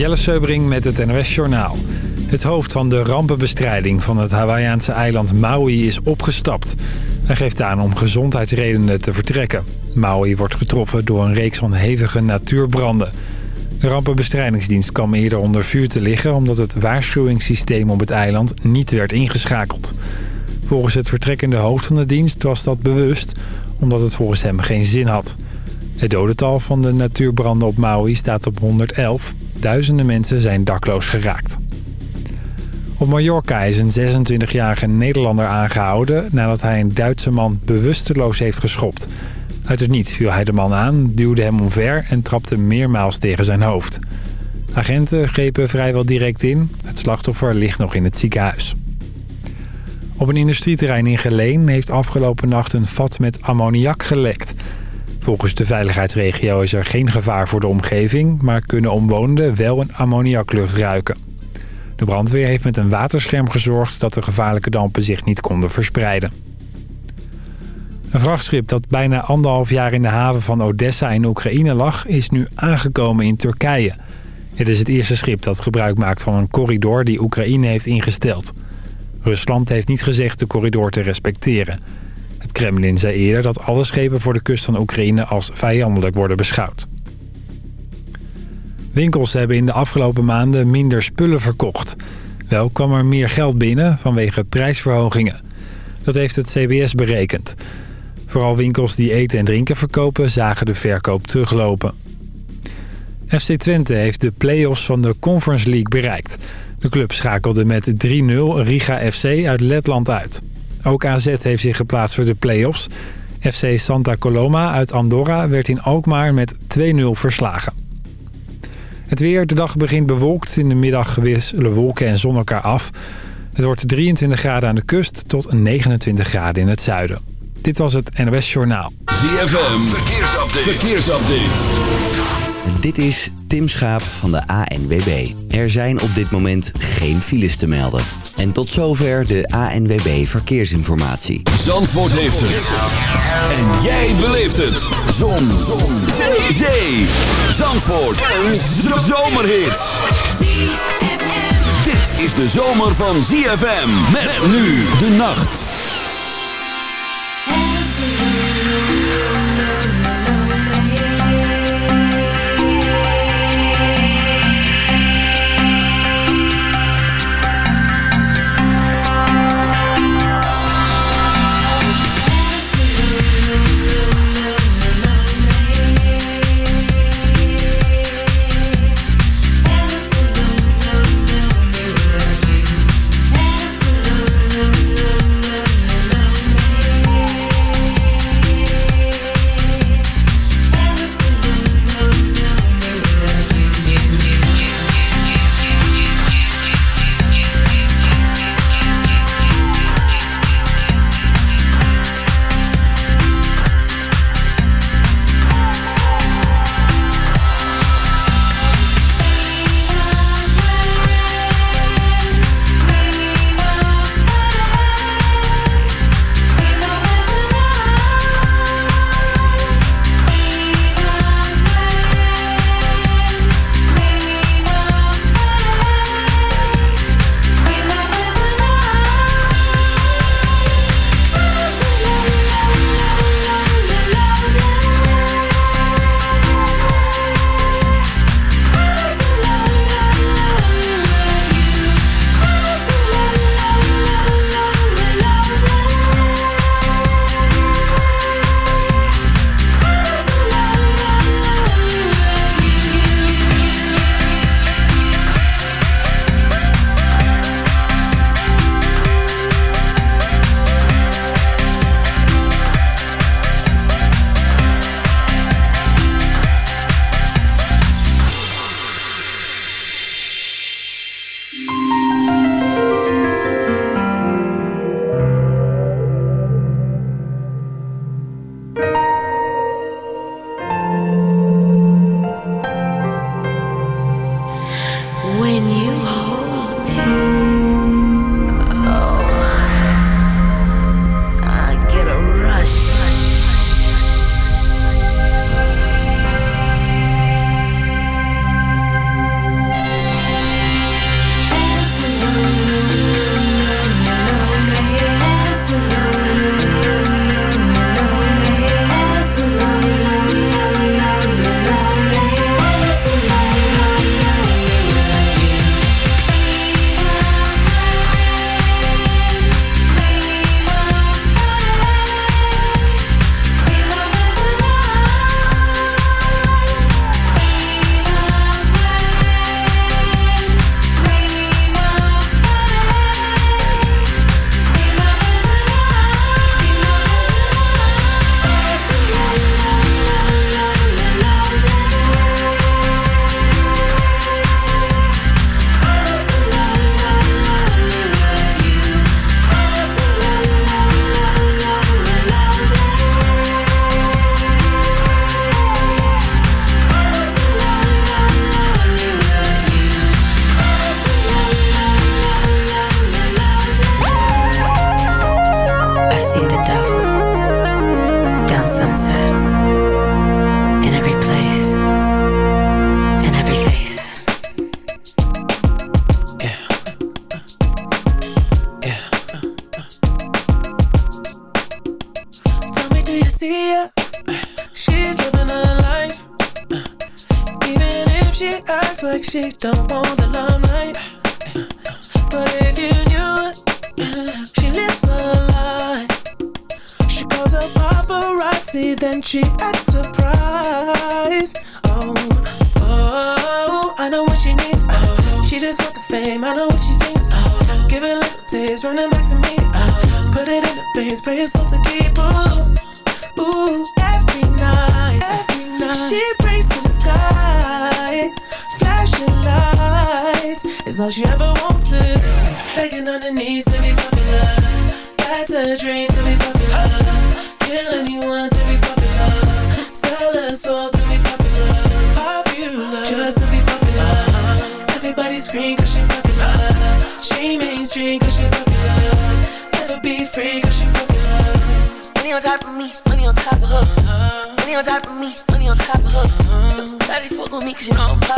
Jelle Seubring met het NOS Journaal. Het hoofd van de rampenbestrijding van het Hawaïaanse eiland Maui is opgestapt. Hij geeft aan om gezondheidsredenen te vertrekken. Maui wordt getroffen door een reeks van hevige natuurbranden. De rampenbestrijdingsdienst kwam eerder onder vuur te liggen... omdat het waarschuwingssysteem op het eiland niet werd ingeschakeld. Volgens het vertrekkende hoofd van de dienst was dat bewust... omdat het volgens hem geen zin had. Het dodental van de natuurbranden op Maui staat op 111. Duizenden mensen zijn dakloos geraakt. Op Mallorca is een 26-jarige Nederlander aangehouden... nadat hij een Duitse man bewusteloos heeft geschopt. Uit het niets viel hij de man aan, duwde hem omver... en trapte meermaals tegen zijn hoofd. Agenten grepen vrijwel direct in. Het slachtoffer ligt nog in het ziekenhuis. Op een industrieterrein in Geleen heeft afgelopen nacht een vat met ammoniak gelekt... Volgens de veiligheidsregio is er geen gevaar voor de omgeving... maar kunnen omwonenden wel een ammoniaklucht ruiken. De brandweer heeft met een waterscherm gezorgd... dat de gevaarlijke dampen zich niet konden verspreiden. Een vrachtschip dat bijna anderhalf jaar in de haven van Odessa in Oekraïne lag... is nu aangekomen in Turkije. Het is het eerste schip dat gebruik maakt van een corridor die Oekraïne heeft ingesteld. Rusland heeft niet gezegd de corridor te respecteren... Het Kremlin zei eerder dat alle schepen voor de kust van Oekraïne als vijandelijk worden beschouwd. Winkels hebben in de afgelopen maanden minder spullen verkocht. Wel kwam er meer geld binnen vanwege prijsverhogingen. Dat heeft het CBS berekend. Vooral winkels die eten en drinken verkopen zagen de verkoop teruglopen. FC Twente heeft de play-offs van de Conference League bereikt. De club schakelde met 3-0 Riga FC uit Letland uit. Ook AZ heeft zich geplaatst voor de play-offs. FC Santa Coloma uit Andorra werd in Alkmaar met 2-0 verslagen. Het weer, de dag begint bewolkt. In de middag wisselen wolken en zon elkaar af. Het wordt 23 graden aan de kust tot 29 graden in het zuiden. Dit was het NOS Journaal. ZFM, verkeersupdate. verkeersupdate. Dit is Tim Schaap van de ANWB. Er zijn op dit moment geen files te melden. En tot zover de ANWB Verkeersinformatie. Zandvoort heeft het. En jij beleeft het. Zon. Zon. Zee. Zee. Zandvoort. Een zomerhit. Dit is de zomer van ZFM. Met nu de nacht.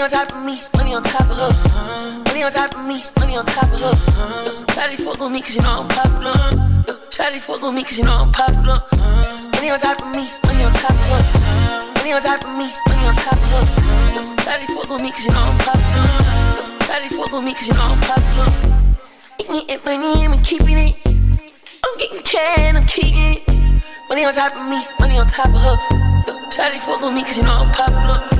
Money on top of me, money on top of her. Money on top of me, money on top of her. Shawty fuck on me cause you know I'm popular. Shawty fuck on me cause you know I'm popular. Money on top of me, money on top of her. Money on top of me, money on top of her. Shawty fuck on me cause you know I'm popular. Shawty fuck on me cause you know I'm popular. Eating it, money, I'm keeping it. I'm getting can, I'm keeping it. Money on top of me, money on top of her. Shawty fuck on me cause you know I'm popular.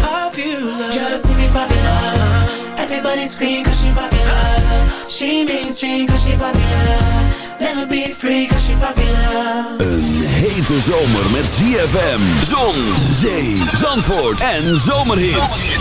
Everybody scream cause she popular. She mainstream cause she popular. Never be free cause she popular. Een hete zomer met ZFM, zon, zee, zandvoort en zomerhits.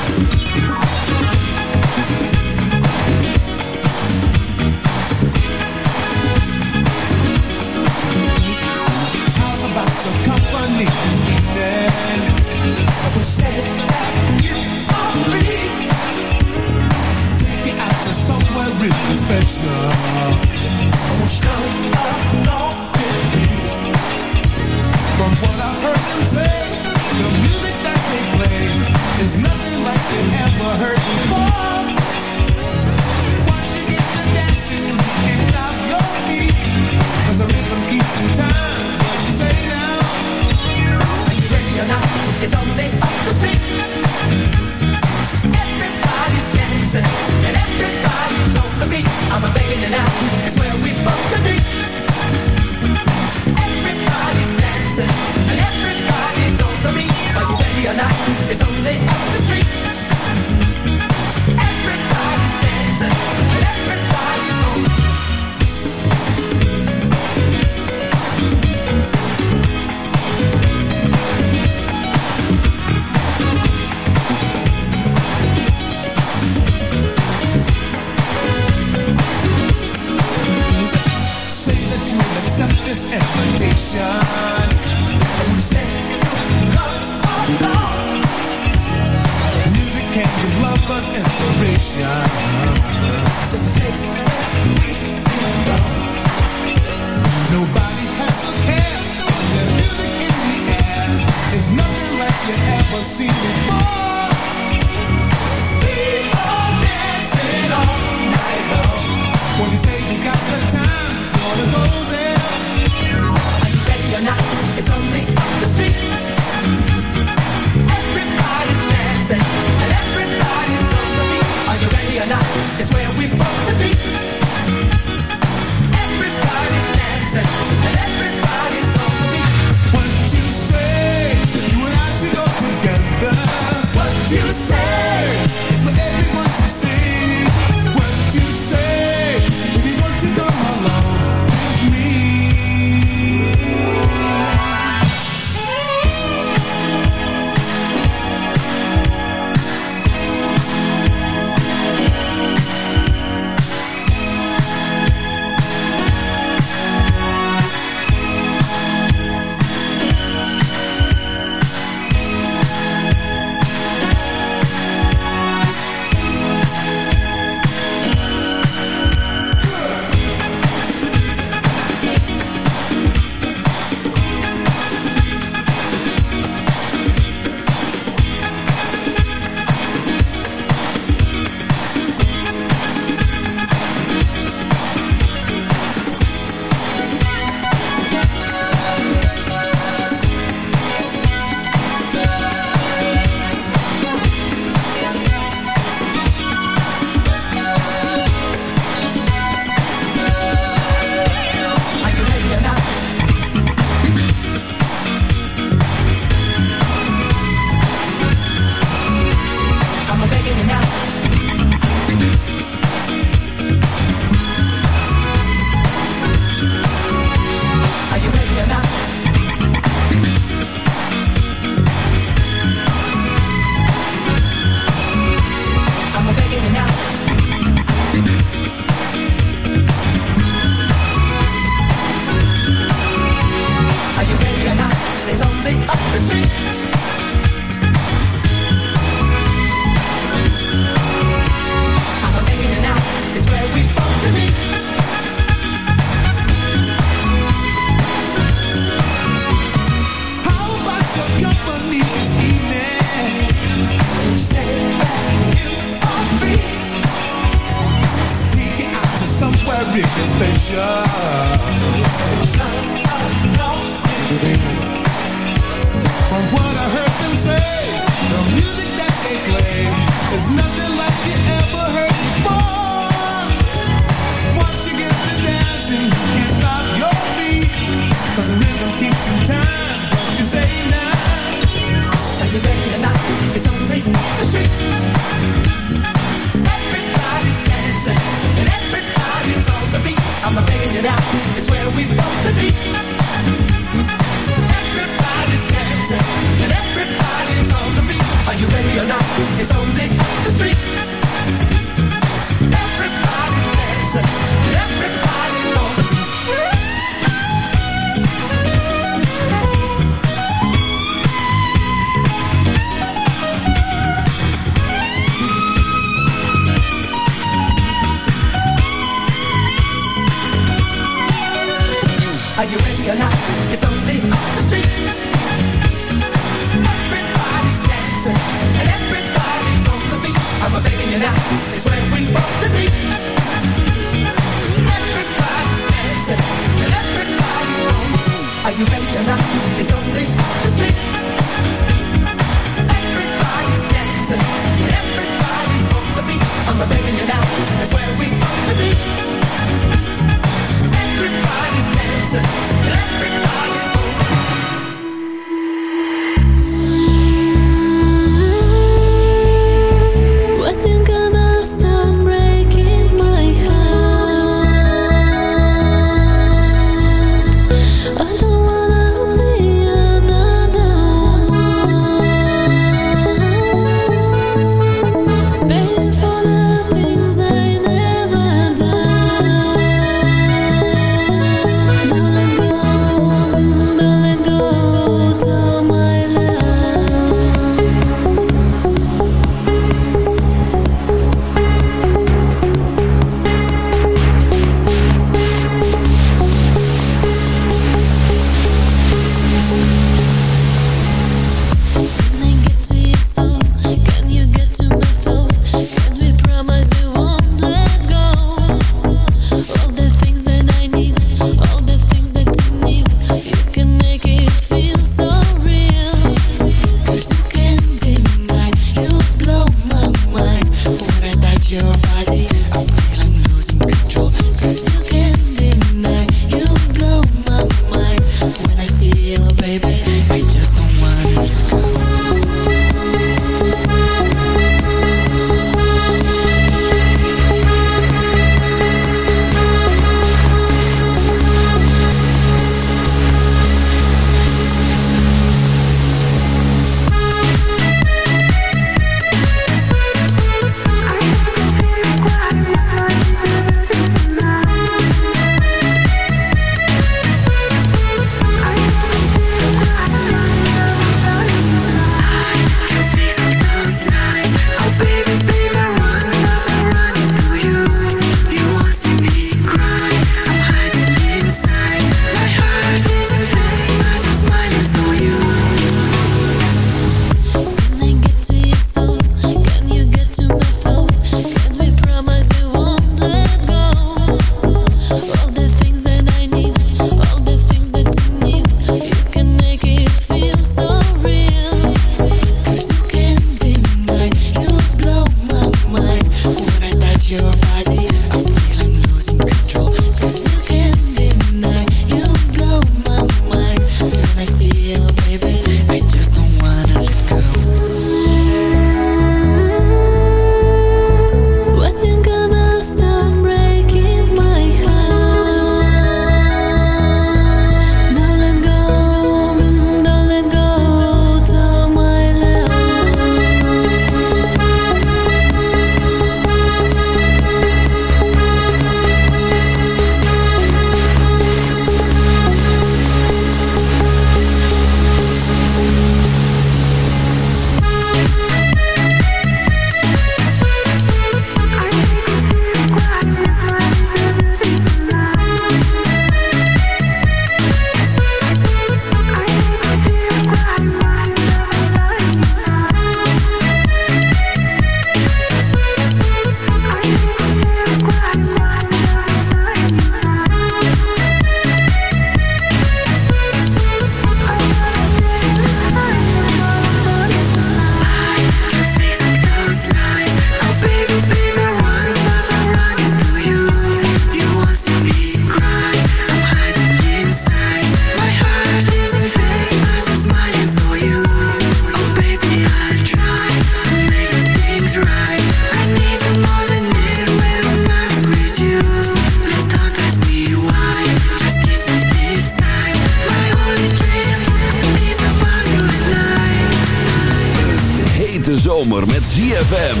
Zomer met ZFM.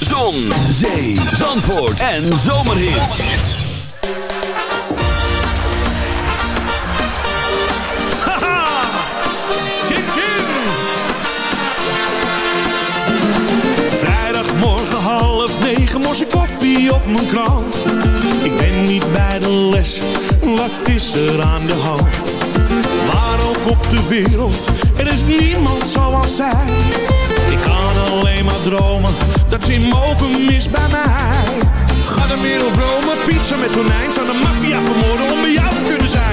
Zon, zee, zandvoort en zomerhit. Haha! Vrijdagmorgen half negen morse koffie op mijn krant. Ik ben niet bij de les, wat is er aan de hand? Waar ook op de wereld, er is niemand zoals zij. Ik kan alleen maar dromen, dat ze mogen mis bij mij. Ga de wereld Rome, pizza met tonijn. Zou de maffia vermoorden om bij jou te kunnen zijn.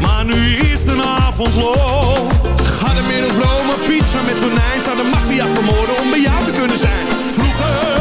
Maar nu is de avond low. Ga de middag Rome, pizza met tonijn. Zou de maffia vermoorden om bij jou te kunnen zijn. Vroeger,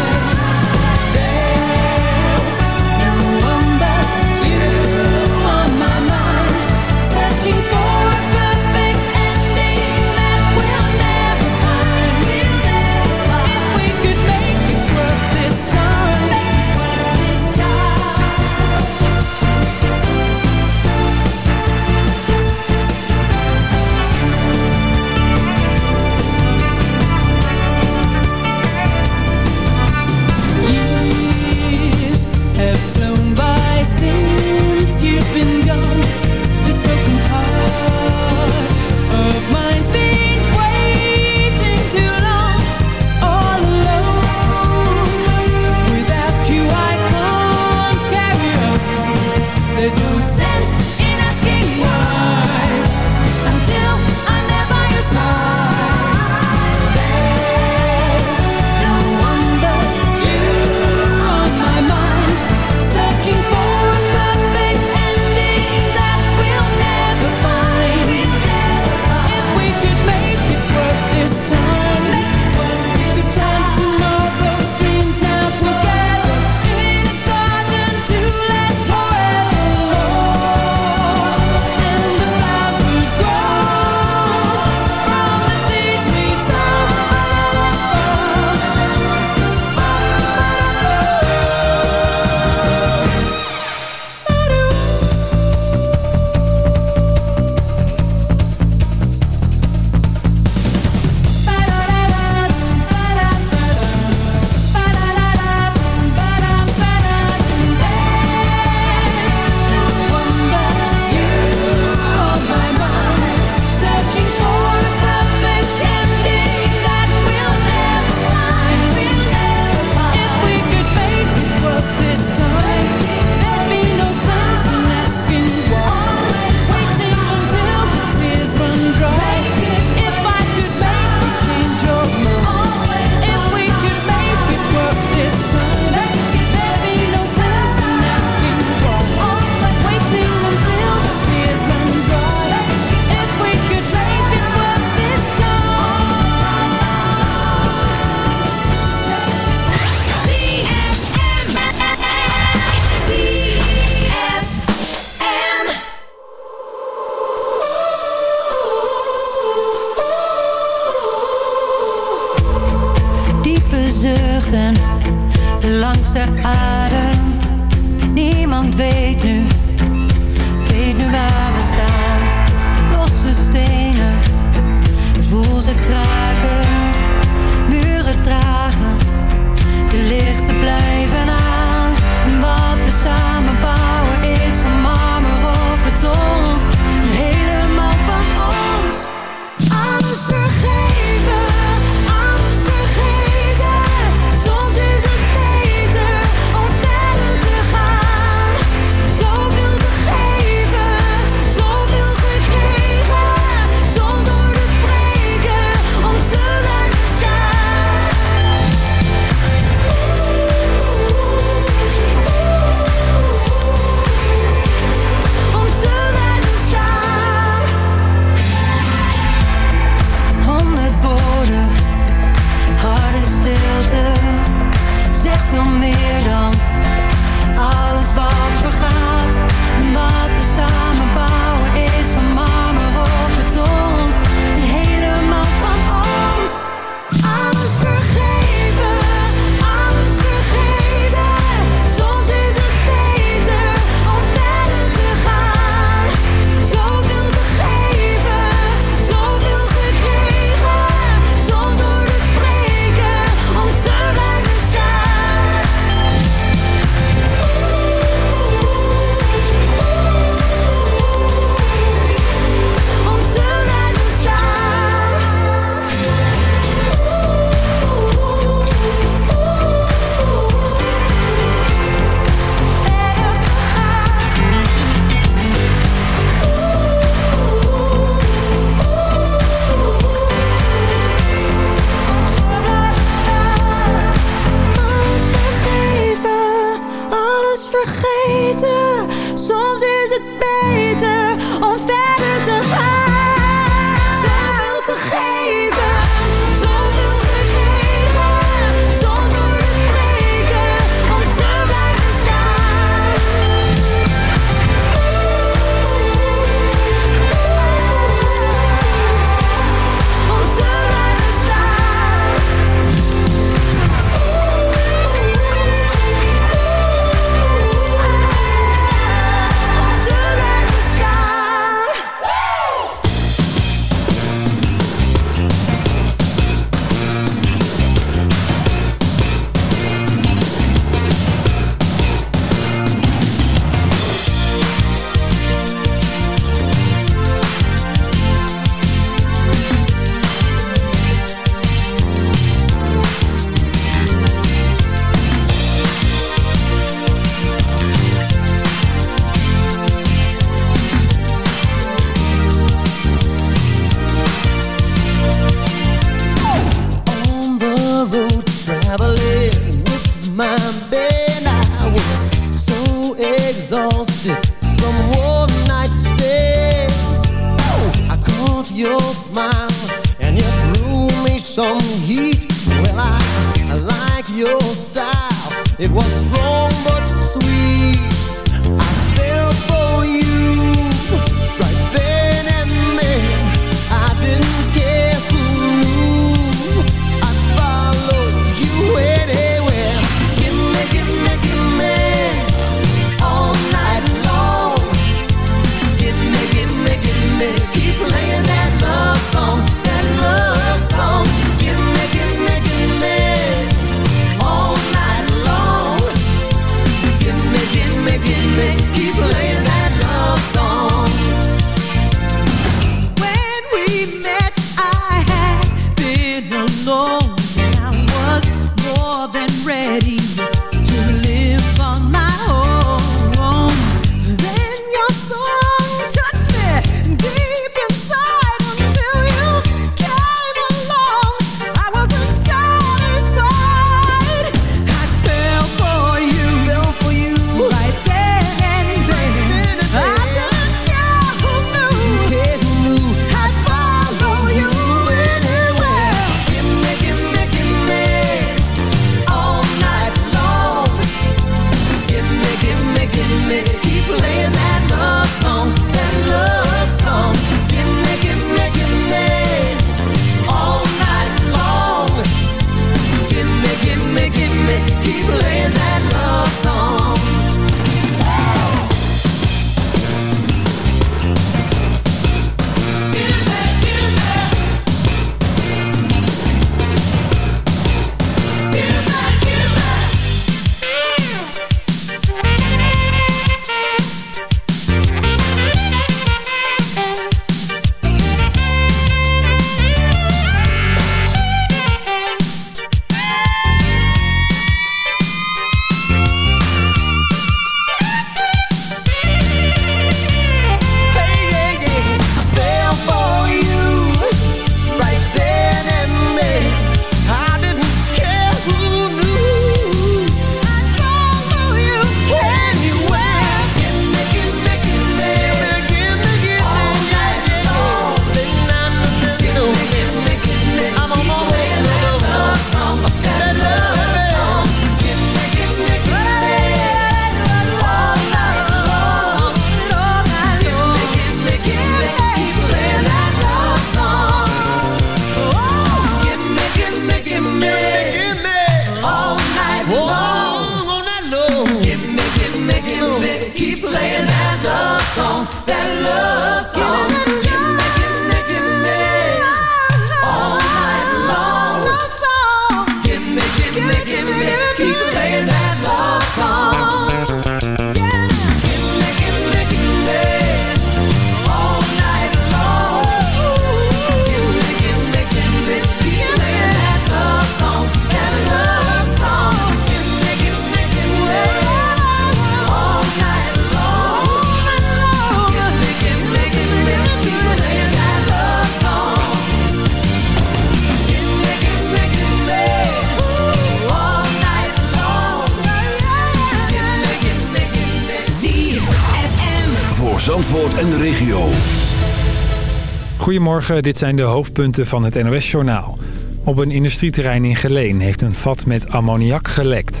Goedemorgen, dit zijn de hoofdpunten van het NOS-journaal. Op een industrieterrein in Geleen heeft een vat met ammoniak gelekt.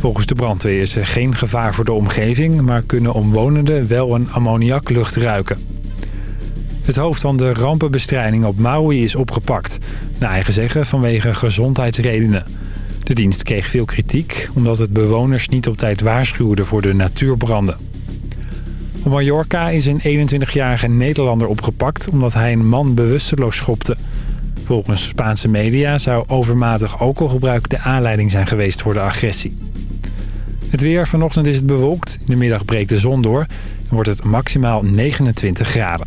Volgens de brandweer is er geen gevaar voor de omgeving... maar kunnen omwonenden wel een ammoniaklucht ruiken. Het hoofd van de rampenbestrijding op Maui is opgepakt. Naar eigen zeggen vanwege gezondheidsredenen. De dienst kreeg veel kritiek omdat het bewoners niet op tijd waarschuwde voor de natuurbranden. Op Mallorca is een 21-jarige Nederlander opgepakt omdat hij een man bewusteloos schopte. Volgens Spaanse media zou overmatig alcoholgebruik de aanleiding zijn geweest voor de agressie. Het weer, vanochtend is het bewolkt. In de middag breekt de zon door en wordt het maximaal 29 graden.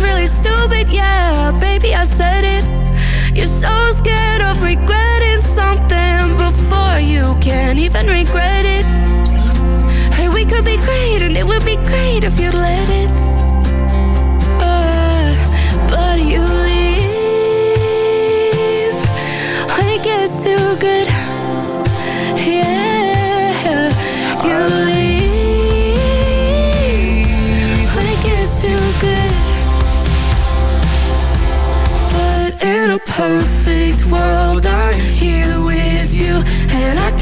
really stupid. Yeah, baby, I said it. You're so scared of before you can't even regret it. Hey, we could be great, and it would be great if you'd let it.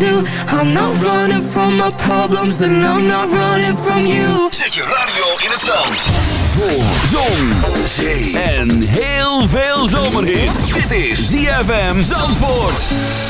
Do. I'm not running from my problems, and I'm not running from you. Zet je radio in het zand. Voor zon, zee en heel veel zomerhit. Dit is ZFM Zandvoort.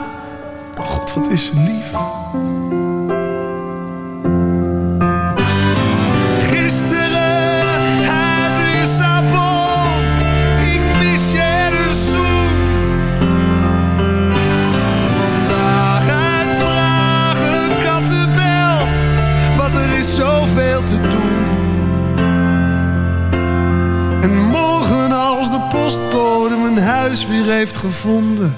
God, wat is lief. Gisteren uit Lissabon. Ik mis er een. Vandaag uit Praag kattenbel. Want er is zoveel te doen. En morgen als de postbode mijn huis weer heeft gevonden,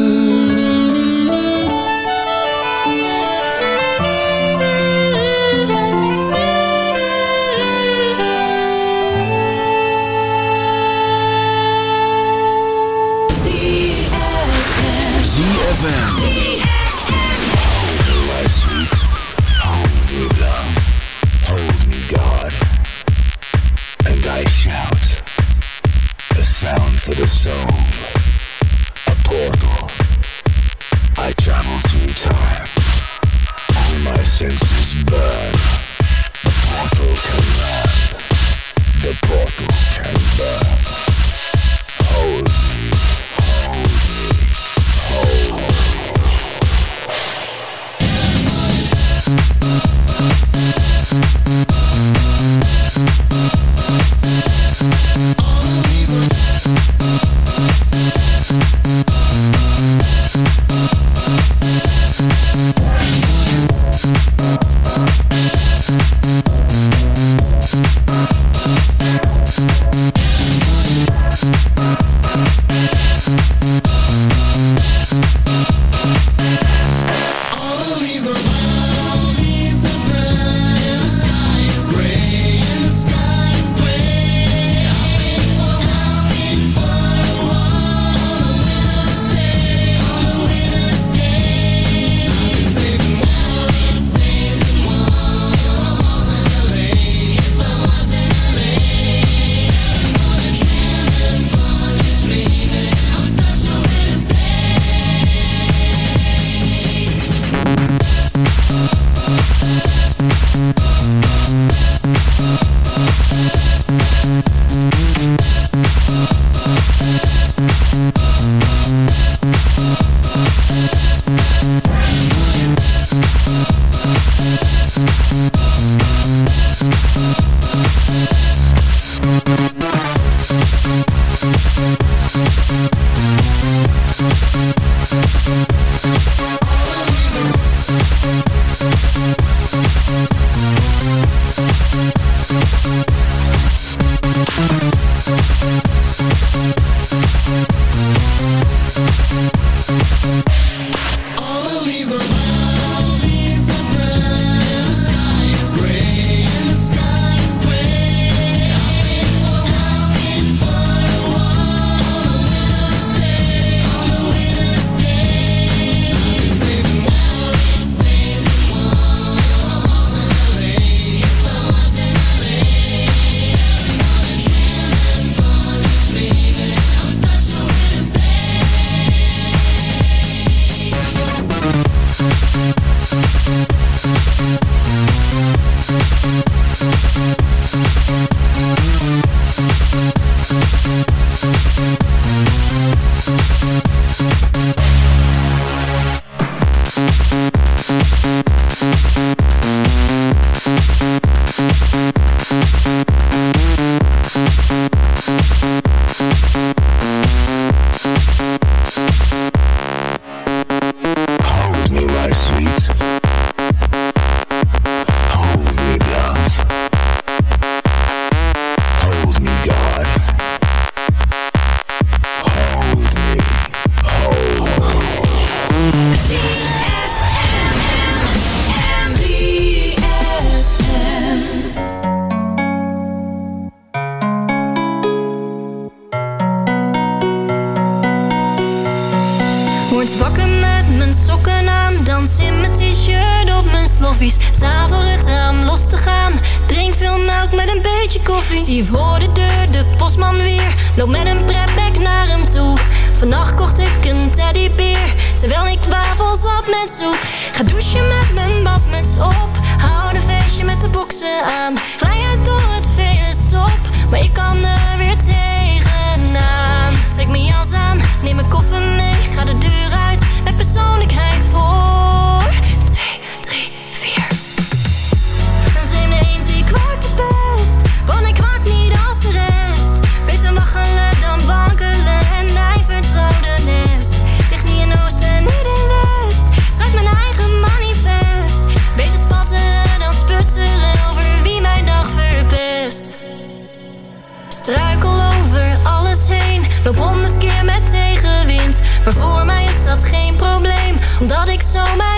dat ik zomaar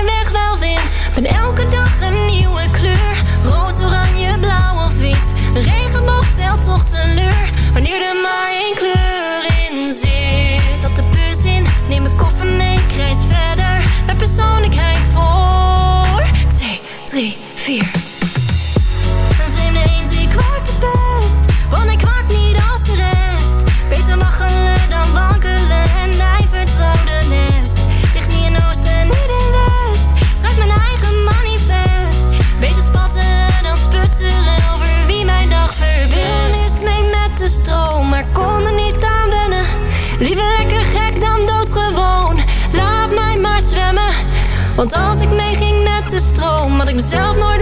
Want als ik mee ging met de stroom, had ik mezelf nooit